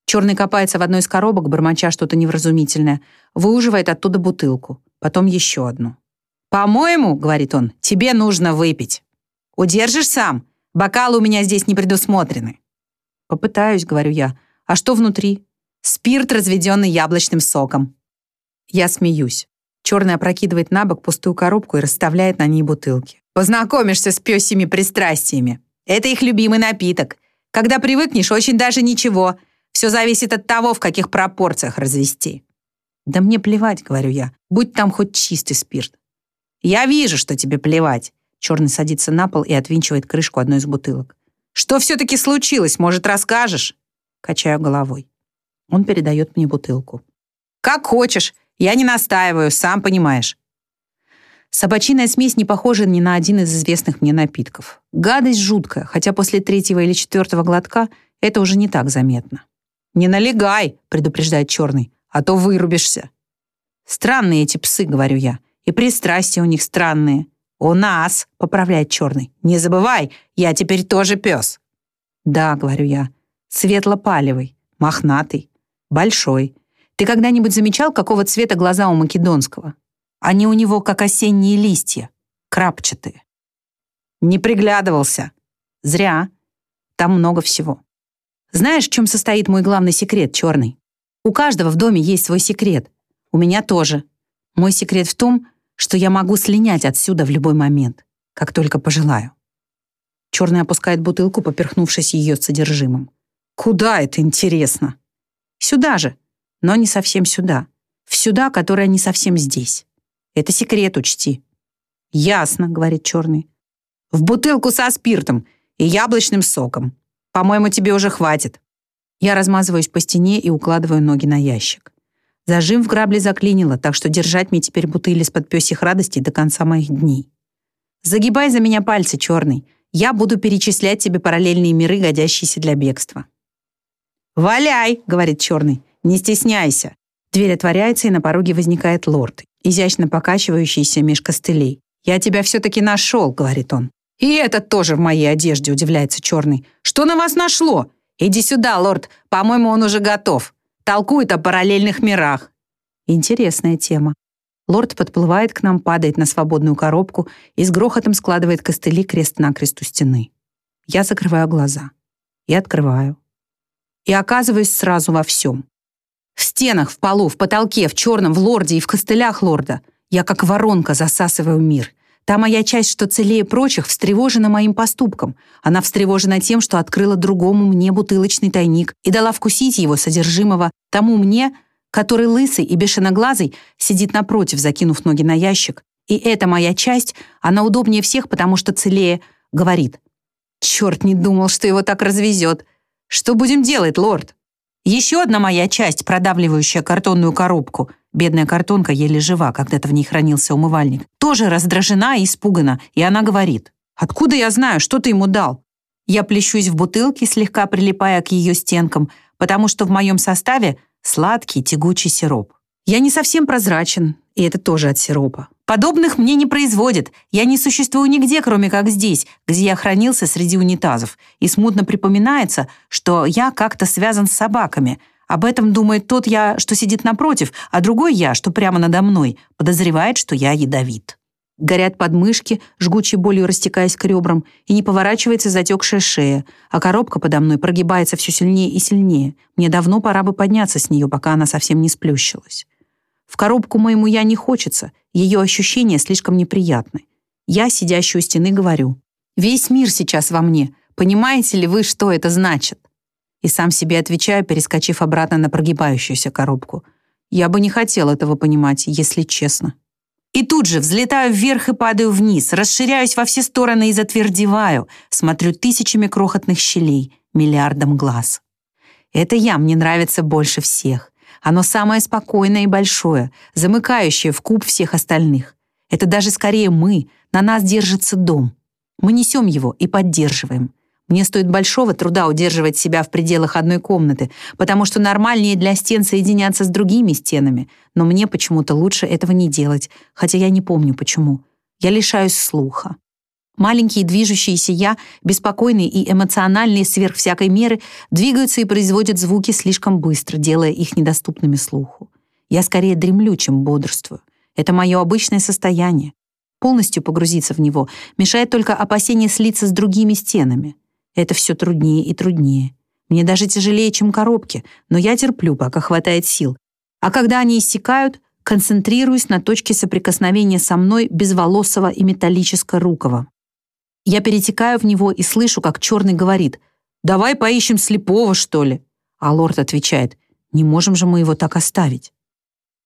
Черный копается в одной из коробок, бормоча что-то невразумительное, выуживает оттуда бутылку потом еще одну. «По-моему, — говорит он, — тебе нужно выпить. Удержишь сам? Бокалы у меня здесь не предусмотрены». «Попытаюсь, — говорю я. А что внутри?» «Спирт, разведенный яблочным соком». Я смеюсь. Черный опрокидывает на бок пустую коробку и расставляет на ней бутылки. «Познакомишься с пёсими пристрастиями. Это их любимый напиток. Когда привыкнешь, очень даже ничего. Все зависит от того, в каких пропорциях развести». «Да мне плевать», — говорю я, — «будь там хоть чистый спирт». «Я вижу, что тебе плевать. Черный садится на пол и отвинчивает крышку одной из бутылок. «Что все-таки случилось? Может, расскажешь?» Качаю головой. Он передает мне бутылку. «Как хочешь. Я не настаиваю, сам понимаешь». Собачиная смесь не похожа ни на один из известных мне напитков. Гадость жуткая, хотя после третьего или четвертого глотка это уже не так заметно. «Не налегай», — предупреждает черный, «а то вырубишься». «Странные эти псы», — говорю я, «и пристрастия у них странные». «У нас», — поправляет черный, «не забывай, я теперь тоже пес». «Да», — говорю я, «светло-палевый, мохнатый, большой. Ты когда-нибудь замечал, какого цвета глаза у македонского? Они у него как осенние листья, крапчатые». «Не приглядывался». «Зря. Там много всего». Знаешь, в чем состоит мой главный секрет, черный? У каждого в доме есть свой секрет. У меня тоже. Мой секрет в том, что я могу слинять отсюда в любой момент, как только пожелаю. Черный опускает бутылку, поперхнувшись ее содержимым. Куда это интересно? Сюда же, но не совсем сюда. В сюда, которая не совсем здесь. Это секрет, учти. Ясно, говорит черный. В бутылку со спиртом и яблочным соком. По-моему, тебе уже хватит». Я размазываюсь по стене и укладываю ноги на ящик. Зажим в грабле заклинило, так что держать мне теперь бутыли из-под пёсих радостей до конца моих дней. Загибай за меня пальцы, черный. Я буду перечислять тебе параллельные миры, годящиеся для бегства. «Валяй!» — говорит черный. «Не стесняйся!» Дверь отворяется, и на пороге возникает лорд, изящно покачивающийся меж костылей. «Я тебя все-таки нашел», — говорит он. «И этот тоже в моей одежде», — удивляется черный. «Что на вас нашло? Иди сюда, лорд. По-моему, он уже готов. Толкует о параллельных мирах». Интересная тема. Лорд подплывает к нам, падает на свободную коробку и с грохотом складывает костыли крест-накрест у стены. Я закрываю глаза. И открываю. И оказываюсь сразу во всем. В стенах, в полу, в потолке, в черном, в лорде и в костылях лорда. Я как воронка засасываю мир. Та моя часть, что целее прочих, встревожена моим поступком. Она встревожена тем, что открыла другому мне бутылочный тайник и дала вкусить его содержимого тому мне, который лысый и бешеноглазый сидит напротив, закинув ноги на ящик. И эта моя часть, она удобнее всех, потому что целее, говорит. «Черт не думал, что его так развезет. Что будем делать, лорд?» Еще одна моя часть, продавливающая картонную коробку — Бедная картонка еле жива, когда-то в ней хранился умывальник. Тоже раздражена и испугана, и она говорит. «Откуда я знаю, что ты ему дал?» Я плещусь в бутылке, слегка прилипая к ее стенкам, потому что в моем составе сладкий тягучий сироп. Я не совсем прозрачен, и это тоже от сиропа. Подобных мне не производят. Я не существую нигде, кроме как здесь, где я хранился среди унитазов. И смутно припоминается, что я как-то связан с собаками — об этом думает тот я, что сидит напротив, а другой я, что прямо надо мной, подозревает, что я ядовит. Горят подмышки, жгучей болью растекаясь к ребрам, и не поворачивается затекшая шея, а коробка подо мной прогибается все сильнее и сильнее. Мне давно пора бы подняться с нее, пока она совсем не сплющилась. В коробку моему я не хочется, ее ощущения слишком неприятны. Я, сидящую у стены, говорю. «Весь мир сейчас во мне. Понимаете ли вы, что это значит?» И сам себе отвечаю, перескочив обратно на прогибающуюся коробку. Я бы не хотел этого понимать, если честно. И тут же взлетаю вверх и падаю вниз, расширяюсь во все стороны и затвердеваю, смотрю тысячами крохотных щелей, миллиардом глаз. Это я мне нравится больше всех. Оно самое спокойное и большое, замыкающее в куб всех остальных. Это даже скорее мы, на нас держится дом. Мы несем его и поддерживаем. Мне стоит большого труда удерживать себя в пределах одной комнаты, потому что нормальнее для стен соединяться с другими стенами, но мне почему-то лучше этого не делать, хотя я не помню почему. Я лишаюсь слуха. Маленькие движущиеся «я», беспокойные и эмоциональные сверх всякой меры, двигаются и производят звуки слишком быстро, делая их недоступными слуху. Я скорее дремлю, чем бодрствую. Это мое обычное состояние. Полностью погрузиться в него мешает только опасение слиться с другими стенами. Это все труднее и труднее. Мне даже тяжелее, чем коробки, но я терплю, пока хватает сил. А когда они иссякают, концентрируюсь на точке соприкосновения со мной безволосого и металлическо-рукого. Я перетекаю в него и слышу, как черный говорит «Давай поищем слепого, что ли?» А лорд отвечает «Не можем же мы его так оставить».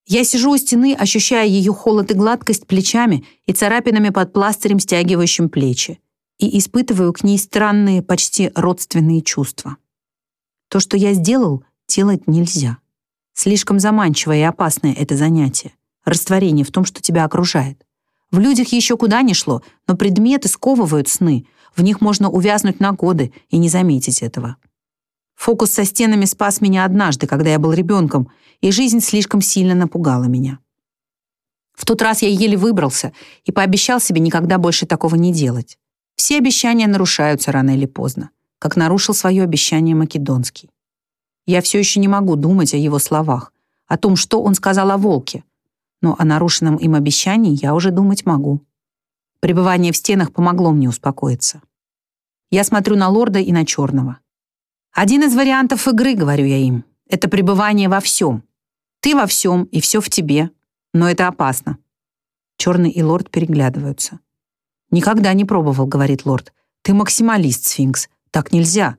Я сижу у стены, ощущая ее холод и гладкость плечами и царапинами под пластырем, стягивающим плечи, и испытываю к ней странные, почти родственные чувства. То, что я сделал, делать нельзя. Слишком заманчивое и опасное это занятие. Растворение в том, что тебя окружает. В людях еще куда ни шло, но предметы сковывают сны. В них можно увязнуть на годы и не заметить этого. Фокус со стенами спас меня однажды, когда я был ребенком, и жизнь слишком сильно напугала меня. В тот раз я еле выбрался и пообещал себе никогда больше такого не делать. Все обещания нарушаются рано или поздно, как нарушил свое обещание Македонский. Я все еще не могу думать о его словах, о том, что он сказал о волке, но о нарушенном им обещании я уже думать могу. Пребывание в стенах помогло мне успокоиться. Я смотрю на лорда и на черного. Один из вариантов игры, говорю я им, это пребывание во всем. Ты во всем, и все в тебе. Но это опасно. Черный и лорд переглядываются. «Никогда не пробовал», — говорит лорд. «Ты максималист, сфинкс. Так нельзя».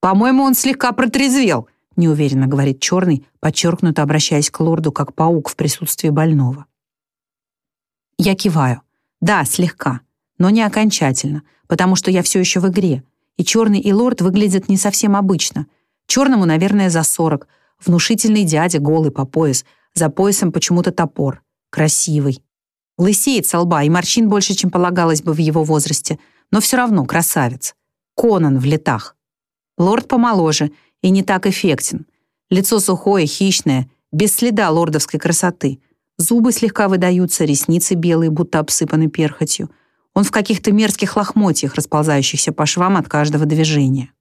«По-моему, он слегка протрезвел», неуверенно говорит черный, подчеркнуто обращаясь к лорду как паук в присутствии больного. Я киваю. Да, слегка, но не окончательно, потому что я все еще в игре, и черный и лорд выглядят не совсем обычно. Черному, наверное, за сорок, внушительный дядя, голый по пояс, за поясом почему-то топор, красивый. Лысеет со лба, и морщин больше, чем полагалось бы в его возрасте, но все равно красавец. Конан в летах. Лорд помоложе и не так эффектен. Лицо сухое, хищное, без следа лордовской красоты. Зубы слегка выдаются, ресницы белые, будто обсыпаны перхотью. Он в каких-то мерзких лохмотьях, расползающихся по швам от каждого движения.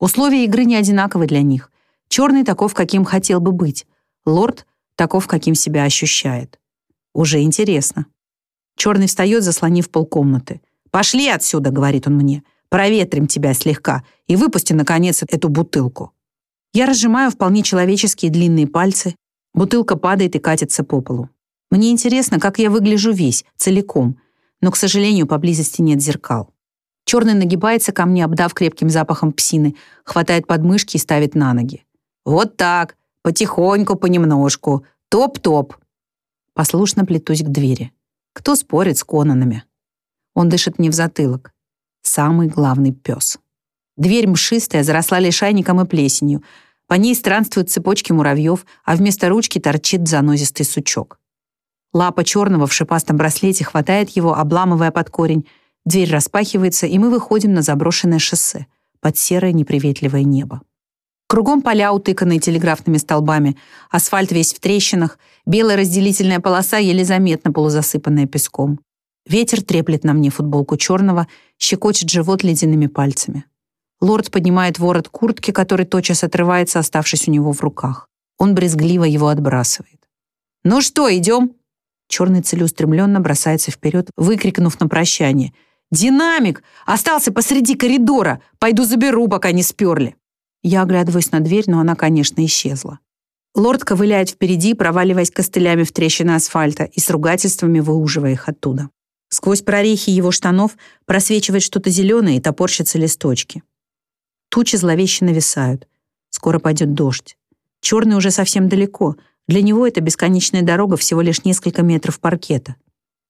Условия игры не одинаковы для них. Черный таков, каким хотел бы быть. Лорд таков, каким себя ощущает. Уже интересно. Черный встает, заслонив полкомнаты. «Пошли отсюда», — говорит он мне проветрим тебя слегка и выпусти, наконец, эту бутылку. Я разжимаю вполне человеческие длинные пальцы. Бутылка падает и катится по полу. Мне интересно, как я выгляжу весь, целиком, но, к сожалению, поблизости нет зеркал. Черный нагибается ко мне, обдав крепким запахом псины, хватает подмышки и ставит на ноги. «Вот так, потихоньку, понемножку, топ-топ». Послушно плетусь к двери. Кто спорит с Конанами? Он дышит мне в затылок самый главный пес. Дверь мшистая, заросла лишайником и плесенью. По ней странствуют цепочки муравьев, а вместо ручки торчит занозистый сучок. Лапа черного в шипастом браслете хватает его, обламывая под корень. Дверь распахивается, и мы выходим на заброшенное шоссе под серое неприветливое небо. Кругом поля, утыканные телеграфными столбами, асфальт весь в трещинах, белая разделительная полоса еле заметно полузасыпанная песком. Ветер треплет на мне футболку черного, щекочет живот ледяными пальцами. Лорд поднимает ворот куртки, который тотчас отрывается, оставшись у него в руках. Он брезгливо его отбрасывает. «Ну что, идем?» Черный целеустремленно бросается вперед, выкрикнув на прощание. «Динамик! Остался посреди коридора! Пойду заберу, пока не сперли!» Я оглядываюсь на дверь, но она, конечно, исчезла. Лорд ковыляет впереди, проваливаясь костылями в трещины асфальта и с ругательствами выуживая их оттуда. Сквозь прорехи его штанов просвечивает что-то зеленое и топорщатся листочки. Тучи зловеще нависают. Скоро пойдет дождь. Черный уже совсем далеко. Для него это бесконечная дорога всего лишь несколько метров паркета.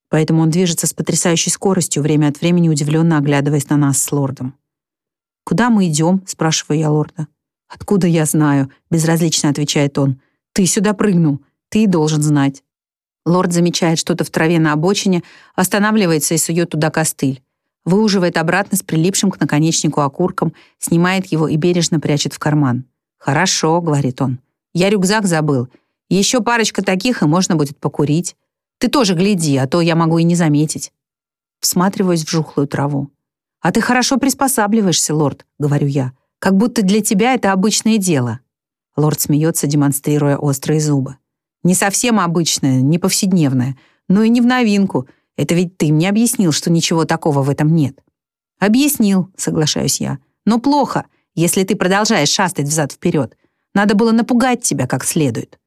Поэтому он движется с потрясающей скоростью, время от времени удивленно оглядываясь на нас с лордом. «Куда мы идем?» — спрашиваю я лорда. «Откуда я знаю?» — безразлично отвечает он. «Ты сюда прыгнул. Ты должен знать». Лорд замечает что-то в траве на обочине, останавливается и сует туда костыль. Выуживает обратно с прилипшим к наконечнику окурком, снимает его и бережно прячет в карман. «Хорошо», — говорит он. «Я рюкзак забыл. Еще парочка таких, и можно будет покурить. Ты тоже гляди, а то я могу и не заметить». Всматриваюсь в жухлую траву. «А ты хорошо приспосабливаешься, лорд», — говорю я. «Как будто для тебя это обычное дело». Лорд смеется, демонстрируя острые зубы. Не совсем обычная, не повседневная, но и не в новинку. Это ведь ты мне объяснил, что ничего такого в этом нет. Объяснил, соглашаюсь я. Но плохо, если ты продолжаешь шастать взад-вперед. Надо было напугать тебя как следует.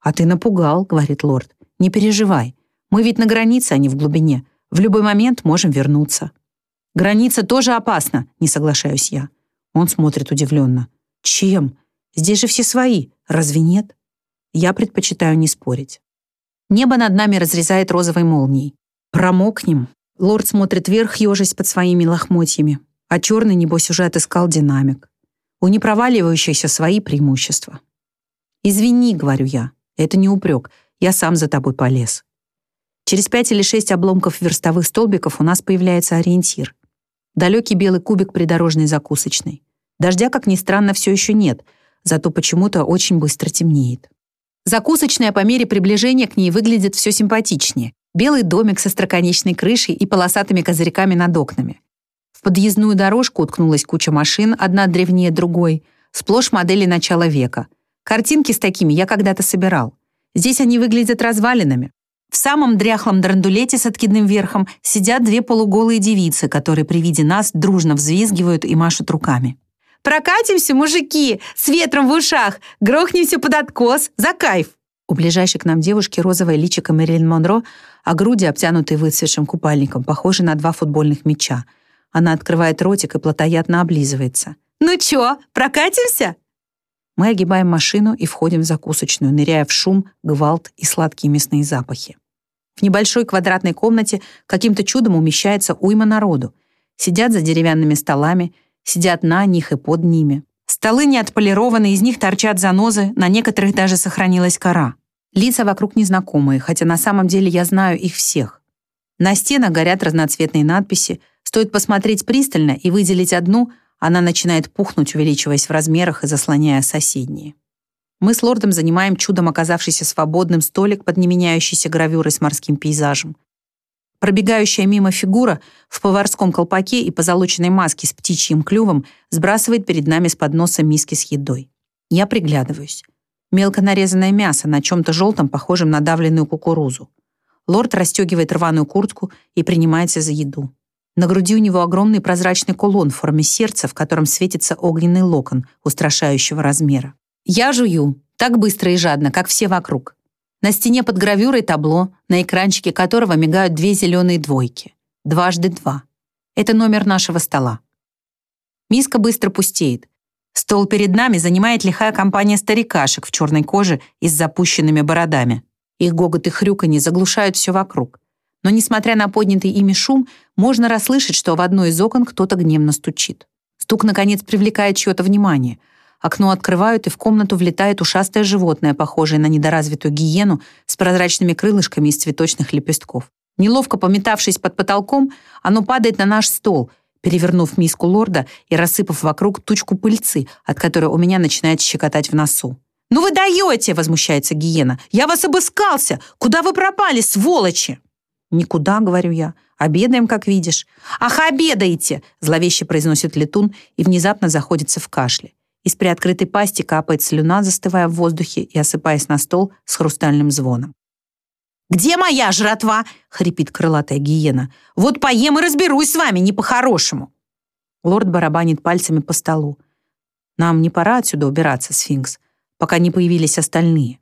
А ты напугал, говорит лорд. Не переживай. Мы ведь на границе, а не в глубине. В любой момент можем вернуться. Граница тоже опасна, не соглашаюсь я. Он смотрит удивленно. Чем? Здесь же все свои, разве нет? Я предпочитаю не спорить. Небо над нами разрезает розовой молнией. Промокнем. Лорд смотрит вверх, ежась под своими лохмотьями. А черный, небось, уже отыскал динамик. У непроваливающихся свои преимущества. «Извини», — говорю я. «Это не упрек. Я сам за тобой полез». Через пять или шесть обломков верстовых столбиков у нас появляется ориентир. Далекий белый кубик придорожной закусочной. Дождя, как ни странно, все еще нет, зато почему-то очень быстро темнеет. Закусочная по мере приближения к ней выглядит все симпатичнее. Белый домик со строконечной крышей и полосатыми козырьками над окнами. В подъездную дорожку уткнулась куча машин, одна древнее другой, сплошь модели начала века. Картинки с такими я когда-то собирал. Здесь они выглядят развалинами. В самом дряхлом драндулете с откидным верхом сидят две полуголые девицы, которые при виде нас дружно взвизгивают и машут руками. «Прокатимся, мужики, с ветром в ушах, грохнемся под откос, за кайф!» У ближайшей к нам девушки розовое личико Мэрилин Монро, а груди, обтянутые выцветшим купальником, похожи на два футбольных мяча. Она открывает ротик и плотоядно облизывается. «Ну чё, прокатимся?» Мы огибаем машину и входим в закусочную, ныряя в шум, гвалт и сладкие мясные запахи. В небольшой квадратной комнате каким-то чудом умещается уйма народу. Сидят за деревянными столами, сидят на них и под ними. Столы не отполированы, из них торчат занозы, на некоторых даже сохранилась кора. Лица вокруг незнакомые, хотя на самом деле я знаю их всех. На стенах горят разноцветные надписи. Стоит посмотреть пристально и выделить одну, она начинает пухнуть, увеличиваясь в размерах и заслоняя соседние. Мы с лордом занимаем чудом оказавшийся свободным столик под неменяющейся гравюрой с морским пейзажем. Пробегающая мимо фигура в поварском колпаке и позолоченной маске с птичьим клювом сбрасывает перед нами с подноса миски с едой. Я приглядываюсь. Мелко нарезанное мясо на чем-то желтом, похожем на давленную кукурузу. Лорд расстегивает рваную куртку и принимается за еду. На груди у него огромный прозрачный кулон в форме сердца, в котором светится огненный локон устрашающего размера. Я жую, так быстро и жадно, как все вокруг. На стене под гравюрой табло, на экранчике которого мигают две зеленые двойки. Дважды два. Это номер нашего стола. Миска быстро пустеет. Стол перед нами занимает лихая компания старикашек в черной коже и с запущенными бородами. Их гогот и хрюканье заглушают все вокруг. Но, несмотря на поднятый ими шум, можно расслышать, что в одно из окон кто-то гневно стучит. Стук, наконец, привлекает чье-то внимание — Окно открывают, и в комнату влетает ушастое животное, похожее на недоразвитую гиену с прозрачными крылышками из цветочных лепестков. Неловко пометавшись под потолком, оно падает на наш стол, перевернув миску лорда и рассыпав вокруг тучку пыльцы, от которой у меня начинает щекотать в носу. «Ну вы даете!» — возмущается гиена. «Я вас обыскался! Куда вы пропали, сволочи?» «Никуда», — говорю я. «Обедаем, как видишь». «Ах, обедаете!» — зловеще произносит летун и внезапно заходится в кашле. Из приоткрытой пасти капает слюна, застывая в воздухе и осыпаясь на стол с хрустальным звоном. «Где моя жратва?» — хрипит крылатая гиена. «Вот поем и разберусь с вами, не по-хорошему!» Лорд барабанит пальцами по столу. «Нам не пора отсюда убираться, сфинкс, пока не появились остальные».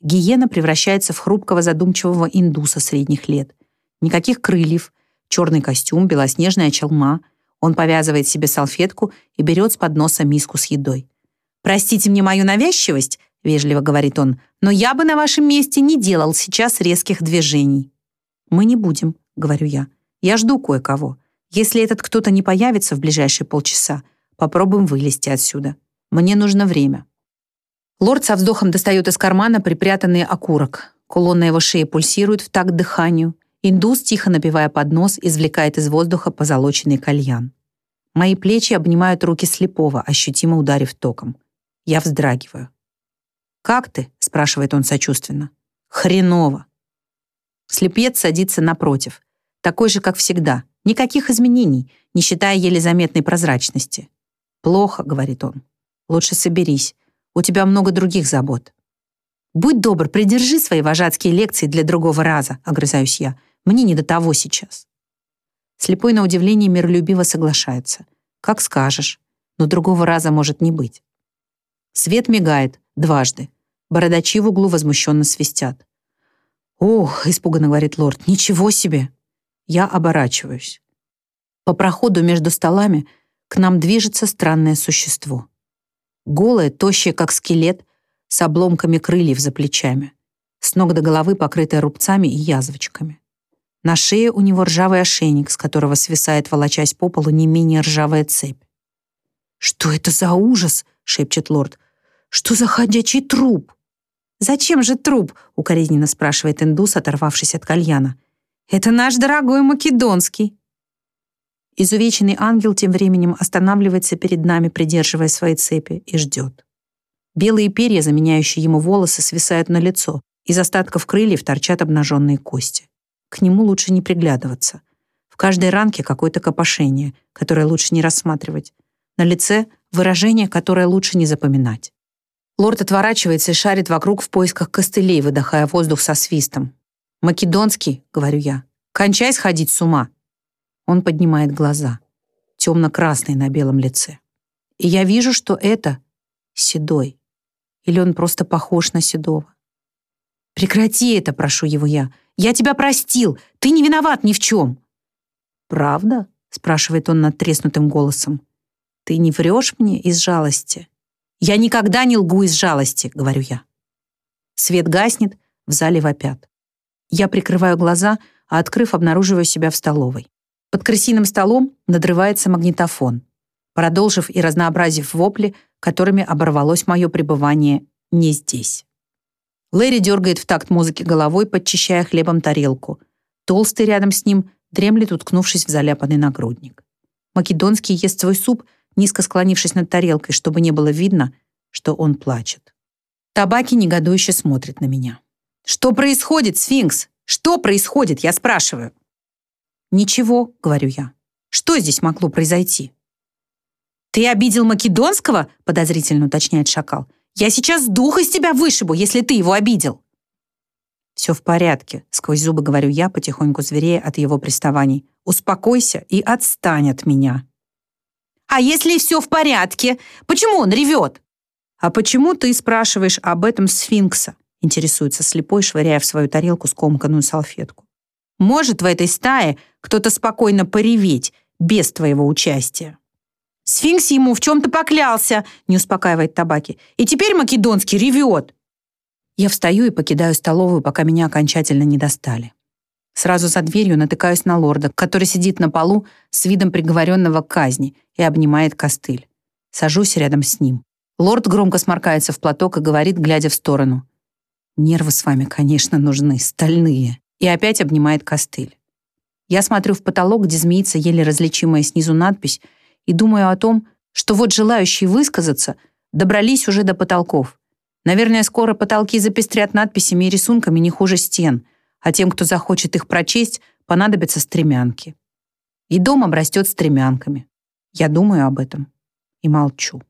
Гиена превращается в хрупкого задумчивого индуса средних лет. Никаких крыльев, черный костюм, белоснежная челма — он повязывает себе салфетку и берет с подноса миску с едой. «Простите мне мою навязчивость», — вежливо говорит он, «но я бы на вашем месте не делал сейчас резких движений». «Мы не будем», — говорю я. «Я жду кое-кого. Если этот кто-то не появится в ближайшие полчаса, попробуем вылезти отсюда. Мне нужно время». Лорд со вздохом достает из кармана припрятанный окурок. Кулон на его шее пульсирует в такт дыханию. Индус, тихо напивая под нос, извлекает из воздуха позолоченный кальян. Мои плечи обнимают руки слепого, ощутимо ударив током. Я вздрагиваю. «Как ты?» — спрашивает он сочувственно. «Хреново». Слепец садится напротив. Такой же, как всегда. Никаких изменений, не считая еле заметной прозрачности. «Плохо», — говорит он. «Лучше соберись. У тебя много других забот». «Будь добр, придержи свои вожатские лекции для другого раза», — огрызаюсь я. Мне не до того сейчас. Слепой на удивление миролюбиво соглашается. Как скажешь, но другого раза может не быть. Свет мигает дважды. Бородачи в углу возмущенно свистят. «Ох», — испуганно говорит лорд, — «ничего себе!» Я оборачиваюсь. По проходу между столами к нам движется странное существо. Голое, тощее, как скелет, с обломками крыльев за плечами, с ног до головы покрытая рубцами и язвочками. На шее у него ржавый ошейник, с которого свисает, волочась по полу, не менее ржавая цепь. «Что это за ужас?» — шепчет лорд. «Что за ходячий труп?» «Зачем же труп?» — укоризненно спрашивает индус, оторвавшись от кальяна. «Это наш дорогой македонский». Изувеченный ангел тем временем останавливается перед нами, придерживая свои цепи, и ждет. Белые перья, заменяющие ему волосы, свисают на лицо. Из остатков крыльев торчат обнаженные кости. К нему лучше не приглядываться. В каждой ранке какое-то копошение, которое лучше не рассматривать. На лице выражение, которое лучше не запоминать. Лорд отворачивается и шарит вокруг в поисках костылей, выдыхая воздух со свистом. «Македонский», — говорю я, — «кончай сходить с ума». Он поднимает глаза, темно-красный на белом лице. И я вижу, что это седой. Или он просто похож на седого. «Прекрати это», — прошу его я. «Я тебя простил. Ты не виноват ни в чем». «Правда?» — спрашивает он надтреснутым голосом. «Ты не врешь мне из жалости?» «Я никогда не лгу из жалости», — говорю я. Свет гаснет, в зале вопят. Я прикрываю глаза, а открыв, обнаруживаю себя в столовой. Под крысиным столом надрывается магнитофон, продолжив и разнообразив вопли, которыми оборвалось мое пребывание не здесь. Лэри дергает в такт музыки головой, подчищая хлебом тарелку. Толстый рядом с ним дремлет, уткнувшись в заляпанный нагрудник. Македонский ест свой суп, низко склонившись над тарелкой, чтобы не было видно, что он плачет. Табаки негодующе смотрит на меня. «Что происходит, сфинкс? Что происходит, я спрашиваю?» «Ничего», — говорю я. «Что здесь могло произойти?» «Ты обидел Македонского?» — подозрительно уточняет шакал. «Я сейчас дух из тебя вышибу, если ты его обидел». «Все в порядке», — сквозь зубы говорю я, потихоньку зверея от его приставаний. «Успокойся и отстань от меня». «А если все в порядке? Почему он ревет?» «А почему ты спрашиваешь об этом сфинкса?» — интересуется слепой, швыряя в свою тарелку скомканную салфетку. Может в этой стае кто-то спокойно пореветь без твоего участия. Сфинкс ему в чем-то поклялся, не успокаивает табаки. И теперь македонский ревет. Я встаю и покидаю столовую, пока меня окончательно не достали. Сразу за дверью натыкаюсь на лорда, который сидит на полу с видом приговоренного к казни и обнимает костыль. Сажусь рядом с ним. Лорд громко сморкается в платок и говорит, глядя в сторону. «Нервы с вами, конечно, нужны, стальные» и опять обнимает костыль. Я смотрю в потолок, где змеится еле различимая снизу надпись, и думаю о том, что вот желающие высказаться добрались уже до потолков. Наверное, скоро потолки запестрят надписями и рисунками не хуже стен, а тем, кто захочет их прочесть, понадобятся стремянки. И дом обрастет стремянками. Я думаю об этом и молчу.